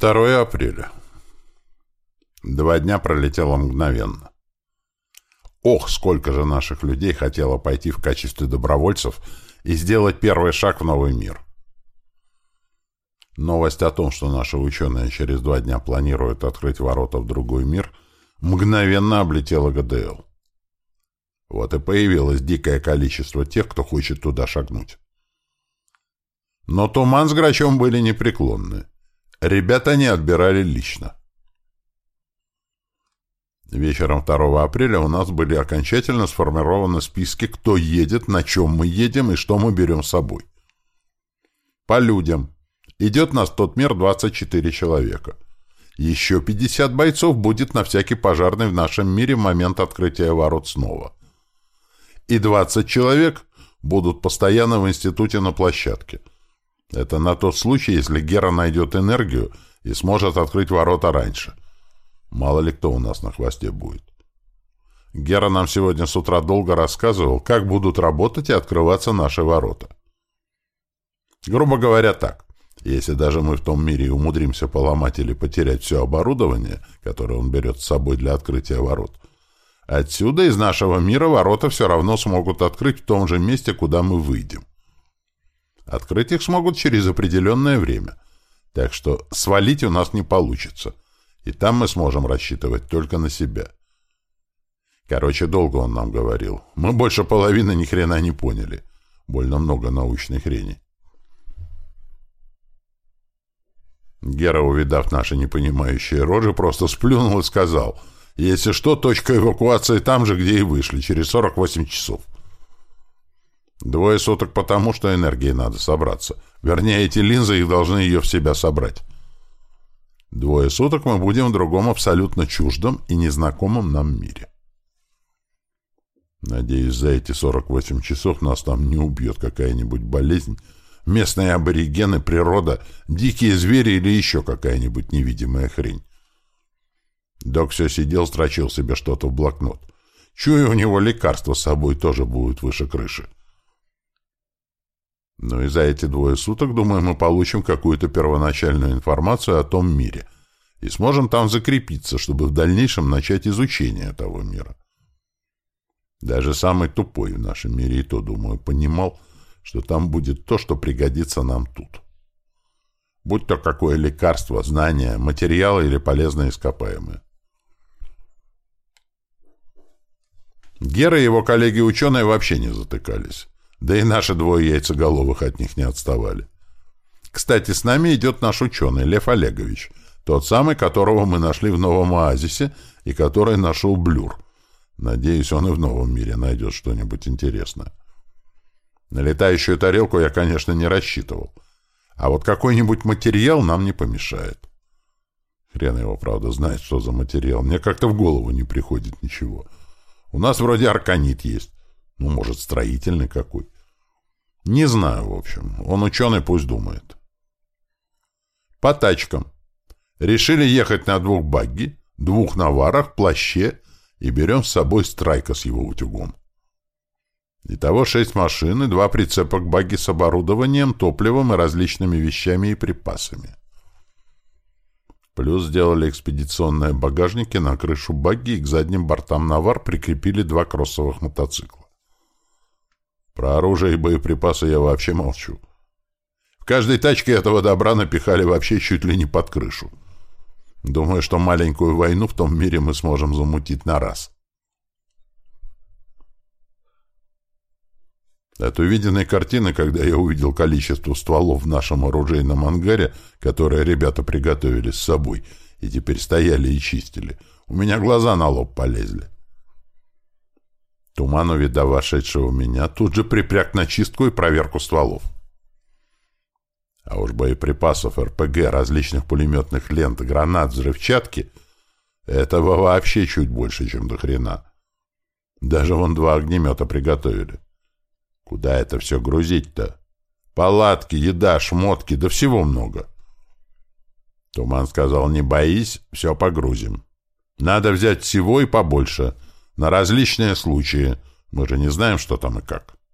2 апреля. Два дня пролетело мгновенно. Ох, сколько же наших людей хотело пойти в качестве добровольцев и сделать первый шаг в новый мир. Новость о том, что наши ученые через два дня планируют открыть ворота в другой мир, мгновенно облетела ГДЛ. Вот и появилось дикое количество тех, кто хочет туда шагнуть. Но Туман с Грачом были непреклонны. Ребята не отбирали лично. Вечером 2 апреля у нас были окончательно сформированы списки, кто едет, на чем мы едем и что мы берем с собой. По людям. Идет нас в тот мир 24 человека. Еще 50 бойцов будет на всякий пожарный в нашем мире в момент открытия ворот снова. И 20 человек будут постоянно в институте на площадке. Это на тот случай, если Гера найдет энергию и сможет открыть ворота раньше. Мало ли кто у нас на хвосте будет. Гера нам сегодня с утра долго рассказывал, как будут работать и открываться наши ворота. Грубо говоря так, если даже мы в том мире умудримся поломать или потерять все оборудование, которое он берет с собой для открытия ворот, отсюда из нашего мира ворота все равно смогут открыть в том же месте, куда мы выйдем. Открыть их смогут через определенное время. Так что свалить у нас не получится. И там мы сможем рассчитывать только на себя. Короче, долго он нам говорил. Мы больше половины ни хрена не поняли. Больно много научной хрени. Гера, увидав наши непонимающие рожи, просто сплюнул и сказал, «Если что, точка эвакуации там же, где и вышли, через 48 часов». Двое суток потому, что энергии надо собраться. Вернее, эти линзы их должны ее в себя собрать. Двое суток мы будем в другом абсолютно чуждом и незнакомом нам мире. Надеюсь, за эти 48 часов нас там не убьет какая-нибудь болезнь, местные аборигены, природа, дикие звери или еще какая-нибудь невидимая хрень. Док все сидел, строчил себе что-то в блокнот. Чую, у него лекарства с собой тоже будут выше крыши. Но и за эти двое суток, думаю, мы получим какую-то первоначальную информацию о том мире и сможем там закрепиться, чтобы в дальнейшем начать изучение того мира. Даже самый тупой в нашем мире и то, думаю, понимал, что там будет то, что пригодится нам тут. Будь то какое лекарство, знание, материалы или полезные ископаемые. Гера и его коллеги-ученые вообще не затыкались. Да и наши двое яйцеголовых от них не отставали. Кстати, с нами идет наш ученый, Лев Олегович, тот самый, которого мы нашли в Новом Оазисе и который нашел Блюр. Надеюсь, он и в новом мире найдет что-нибудь интересное. На летающую тарелку я, конечно, не рассчитывал. А вот какой-нибудь материал нам не помешает. Хрен его, правда, знает, что за материал. Мне как-то в голову не приходит ничего. У нас вроде арканит есть. Ну, может, строительный какой. Не знаю, в общем. Он ученый, пусть думает. По тачкам. Решили ехать на двух багги, двух наварах, плаще и берем с собой страйка с его утюгом. Итого шесть машин и два прицепа к багги с оборудованием, топливом и различными вещами и припасами. Плюс сделали экспедиционные багажники на крышу багги и к задним бортам навар прикрепили два кроссовых мотоцикла. Про оружие и боеприпасы я вообще молчу. В каждой тачке этого добра напихали вообще чуть ли не под крышу. Думаю, что маленькую войну в том мире мы сможем замутить на раз. От увиденной картины, когда я увидел количество стволов в нашем оружейном ангаре, которые ребята приготовили с собой, и теперь стояли и чистили, у меня глаза на лоб полезли. Туман, увидав вошедшего меня, тут же припряг на чистку и проверку стволов. А уж боеприпасов РПГ, различных пулеметных лент, гранат, взрывчатки — этого вообще чуть больше, чем до хрена. Даже вон два огнемета приготовили. Куда это все грузить-то? Палатки, еда, шмотки, да всего много. Туман сказал, не боись, все погрузим. Надо взять всего и побольше — на различные случаи. Мы же не знаем, что там и как.